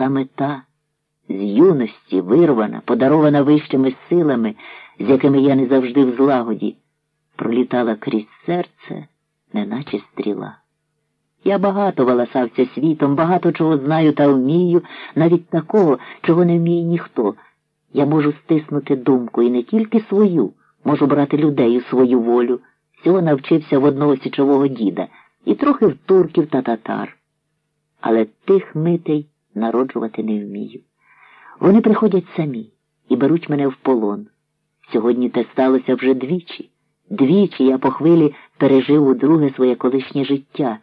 саме та, з юності вирвана, подарована вищими силами, з якими я не завжди в злагоді, пролітала крізь серце, неначе стріла. Я багато валасався світом, багато чого знаю та вмію, навіть такого, чого не вміє ніхто. Я можу стиснути думку і не тільки свою, можу брати людей у свою волю. Всього навчився в одного січового діда і трохи в турків та татар. Але тих митей народжувати не вмію. Вони приходять самі і беруть мене в полон. Сьогодні те сталося вже двічі. Двічі я по хвилі пережив у друге своє колишнє життя.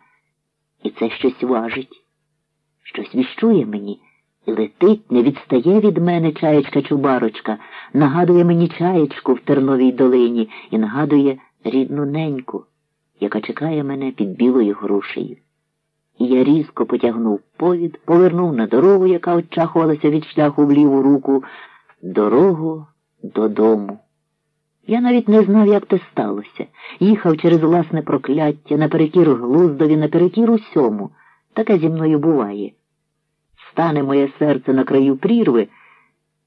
І це щось важить, щось віщує мені, і летить, не відстає від мене чаєчка чубарочка, нагадує мені чаєчку в Терновій долині і нагадує рідну неньку, яка чекає мене під білою грушею. І я різко потягнув повід, повернув на дорогу, яка очахувалася від шляху в ліву руку, дорогу додому. Я навіть не знав, як це сталося. Їхав через власне прокляття, наперекір глуздові, наперекір усьому. Таке зі мною буває. Стане моє серце на краю прірви,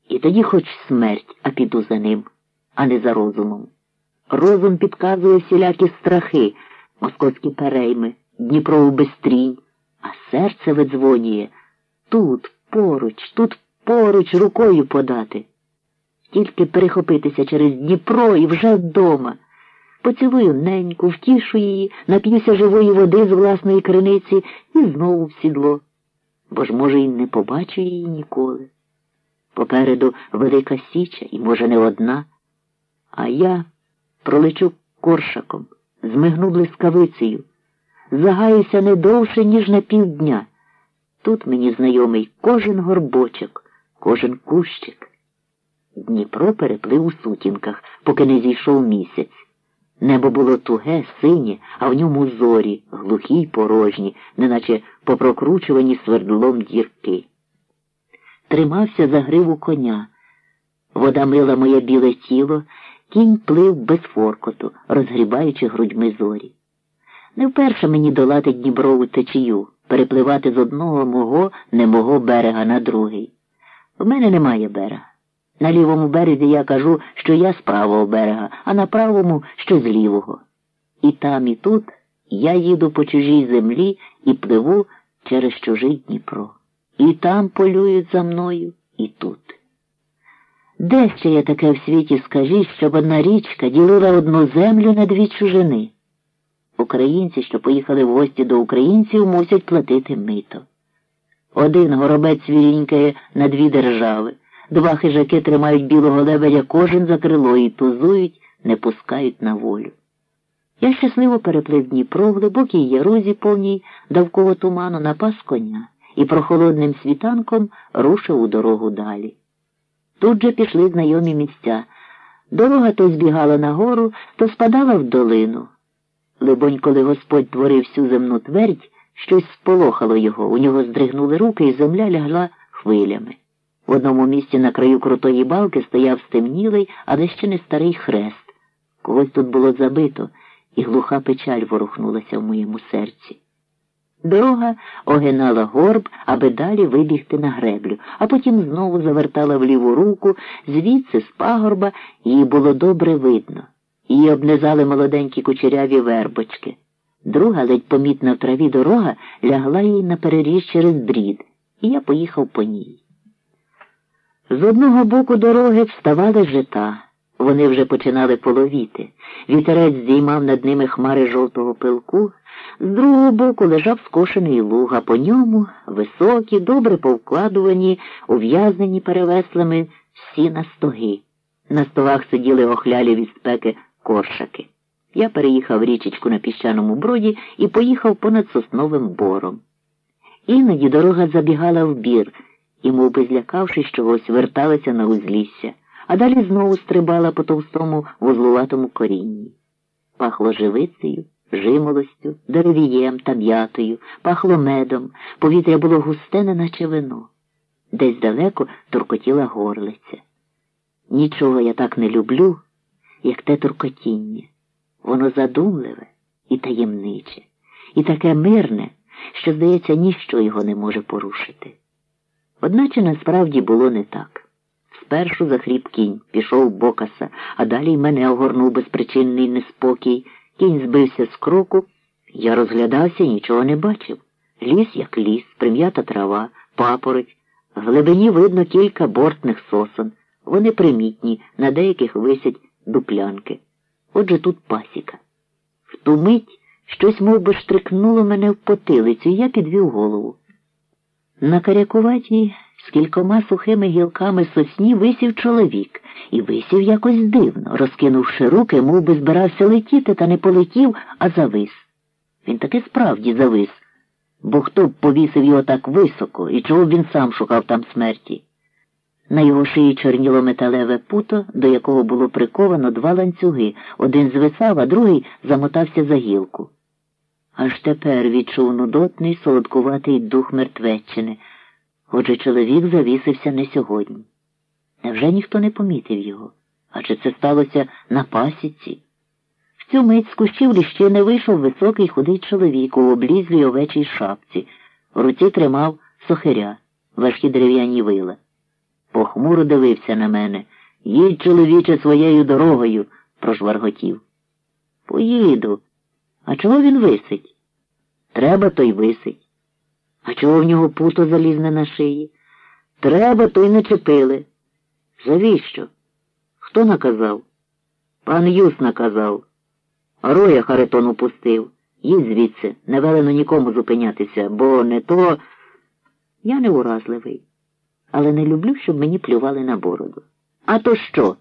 і тоді хоч смерть, а піду за ним, а не за розумом. Розум підказує всілякі страхи, московські перейми, Дніпрову безстрінь, а серце видзвонює тут, поруч, тут поруч рукою подати. Тільки перехопитися через Дніпро і вже вдома. Поцілую неньку, втішу її, нап'юся живої води з власної криниці і знову в сідло. Бо ж, може, і не побачу її ніколи. Попереду велика січа, і, може, не одна, а я пролечу коршаком, змигну блискавицею, загаюся не довше, ніж на півдня. Тут мені знайомий кожен горбочок, кожен кущик. Дніпро переплив у сутінках, поки не зійшов місяць. Небо було туге, синє, а в ньому зорі, глухі й порожні, неначе попрокручувані свердлом дірки. Тримався за гриву коня. Вода мила моє біле тіло, кінь плив без форкоту, розгрібаючи грудьми зорі. Не вперше мені долати Дніброву течію, перепливати з одного мого не мого берега на другий. В мене немає берега. На лівому березі я кажу, що я з правого берега, а на правому, що з лівого. І там, і тут я їду по чужій землі і пливу через чужий Дніпро. І там полюють за мною, і тут. Де ще є таке в світі, скажіть, щоб одна річка ділила одну землю на дві чужини? Українці, що поїхали в гості до українців, мусять платити мито. Один горобець вірінькає на дві держави. Два хижаки тримають білого лебедя кожен за крило і тузують, не пускають на волю. Я щасливо переплив Дніпро в глибокій ярузі повній довкола туману напас коня і прохолодним світанком рушив у дорогу далі. Тут же пішли знайомі місця. Дорога то збігала нагору, то спадала в долину. Либонь, коли Господь творив всю земну твердь, щось сполохало його, у нього здригнули руки, і земля лягла хвилями. В одному місці на краю крутої балки стояв стемнілий, але ще не старий хрест. Когось тут було забито, і глуха печаль ворухнулася в моєму серці. Дорога огинала горб, аби далі вибігти на греблю, а потім знову завертала в ліву руку, звідси з пагорба її було добре видно. Її обнизали молоденькі кучеряві вербочки. Друга, ледь помітна в траві дорога, лягла їй на переріж через брід, і я поїхав по ній. З одного боку дороги вставали жита. Вони вже починали половіти. Вітерець здіймав над ними хмари жовтого пилку, з другого боку лежав скошений луг, а по ньому високі, добре повкладувані, ув'язнені перевеслами всі на стоги. На стогах сиділи охлялі від спеки коршаки. Я переїхав річечку на піщаному броді і поїхав понад сосновим бором. Іноді дорога забігала в бір і, мов би злякавшись чогось, верталася на узлісся, а далі знову стрибала по товстому вузлуватому корінні. Пахло живицею, жимолостю, деревієм та м'ятою, пахло медом, повітря було густе, неначе вино. Десь далеко туркотіла горлиця. Нічого я так не люблю, як те туркотіння. Воно задумливе і таємниче, і таке мирне, що, здається, ніщо його не може порушити. Одначе насправді було не так. Спершу захріп кінь, пішов бокаса, а далі й мене огорнув безпричинний неспокій. Кінь збився з кроку. Я розглядався нічого не бачив. Ліс, як ліс, прим'ята трава, папороть. В глибині видно кілька бортних сосон. Вони примітні, на деяких висять дуплянки. Отже тут пасіка. В ту мить щось мов би, штрикнуло мене в потилицю, і я підвів голову. На карякуватій з кількома сухими гілками сосні висів чоловік, і висів якось дивно, розкинувши руки, мов би збирався летіти, та не полетів, а завис. Він таки справді завис, бо хто б повісив його так високо і чого б він сам шукав там смерті. На його шиї чорніло металеве путо, до якого було приковано два ланцюги. Один звисав, а другий замотався за гілку. Аж тепер відчув нудотний солодкуватий дух мертвеччини. Отже, чоловік завісився не сьогодні. Невже ніхто не помітив його? Адже це сталося на пасіці? В цю мить з кущів ліщини вийшов високий худий чоловік у облізлій овечій шапці. В руці тримав сохиря, важкі дерев'яні вила. Похмуро дивився на мене. Їдь, чоловіче, своєю дорогою, прожварготів. Поїду. А чого він висить? Треба, то й висить. А чого в нього путо залізне на шиї? Треба, то й не чепили. Завіщо? Хто наказав? Пан Юс наказав. Роя Харитон упустив. Їдь звідси, не велено нікому зупинятися, бо не то. Я не уразливий, але не люблю, щоб мені плювали на бороду. А то що?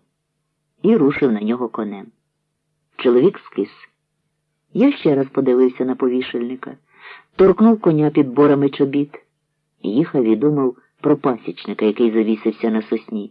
І рушив на нього конем. Чоловік скис. Я ще раз подивився на повішельника, торкнув коня під борами чобіт. Їхав і думав про пасічника, який завісився на сосні.